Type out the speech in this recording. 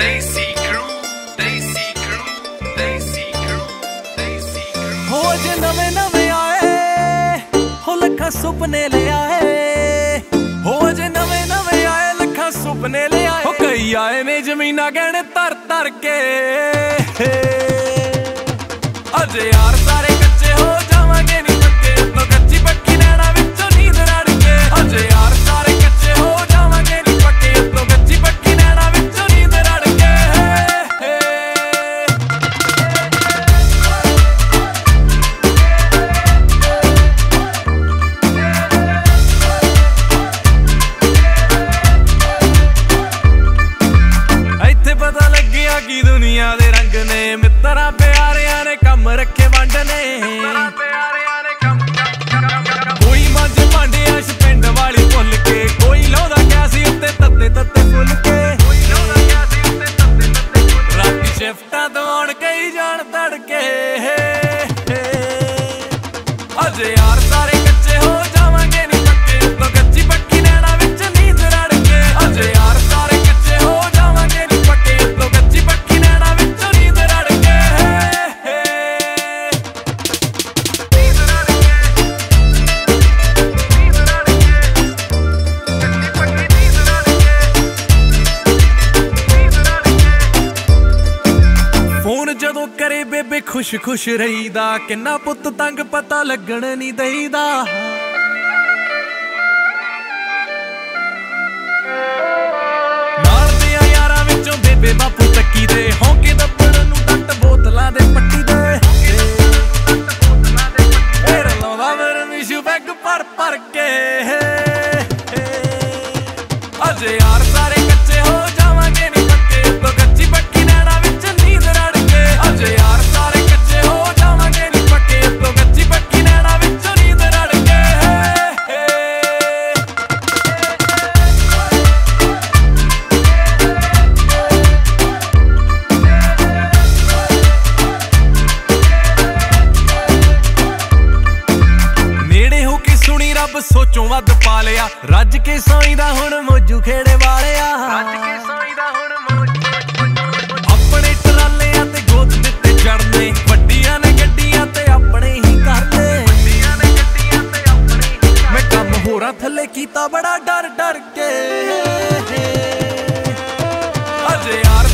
ਦੇਸੀ ਕਰੂ ਦੇਸੀ ਹੋ ਜੇ ਨਵੇਂ ਨਵੇਂ ਆਏ ਲੱਖਾਂ ਸੁਪਨੇ ਲਿਆਏ। ਹੋ ਨਵੇਂ ਨਵੇਂ ਆਏ ਸੁਪਨੇ ਲਿਆਏ। ਹੋ ਕਈ ਆਏ ਨੇ ਜ਼ਮੀਨਾਂ ਕਹਿਣ ਤਰ ਤਰ ਕੇ। ਅਜੇ ਯਾਰ ਦੁਨੀਆ ਦੇ ਰੰਗ ਨੇ ਮਿੱਤਰਾਂ ਪਿਆਰਿਆਂ ਨੇ ਕੰਮ ਰੱਖੇ ਵੰਡ ਨੇ। ਜਦੋਂ ਬੇਬੇ, ਖੁਸ਼ ਖੁਸ਼ ਰਹੀਦਾ। ਕਿੰਨਾ ਪੁੱਤ ਤੰਗ ਪਤਾ ਲੱਗਣ ਨਹੀਂ ਦਈਦਾ। ਨਾਲ ਦੇ ਯਾਰਾਂ ਵਿੱਚੋਂ ਬੇਬੇ ਬਾਪੂ ਚੱਕੀ ਦੇ। ਹੌਂਕੇ ਦੱਬਣ ਨੂੰ ਟੱਟ ਬੋਤਲਾਂ ਦੇ ਪੱਟੀ ਦੇ। ਫੇਰ ਲਾਉਂਦਾ ਮਰ ਮਿਸ਼ੂ ਬੈਗ ਪਰ ਪਰ ਕੇ। ਅਜੇ ਯਾਰ ਸੋਚੋਂ ਵੱਧ ਪਾ ਲਿਆ। ਰੱਜ ਕੇ ਸਾਈਂ ਦਾ ਹੁਣ ਮੋਜੂ ਖੇੜੇ ਵਾਲਿਆ। ਆਪਣੇ ਟਰਾਲੇ ਤੇ ਗੋਦ ਦਿੱਤੇ ਚੜਨੇ ਵੱਡੀਆਂ ਨੇ ਗੱਡੀਆਂ ਤੇ ਆਪਣੇ ਹੀ ਕਰਦੇ। ਮੈਂ ਕੰਮ ਹੋਰਾਂ ਥੱਲੇ ਕੀਤਾ ਬੜਾ ਡਰ ਡਰ ਕੇ ਅਜੇ ਯਾਰ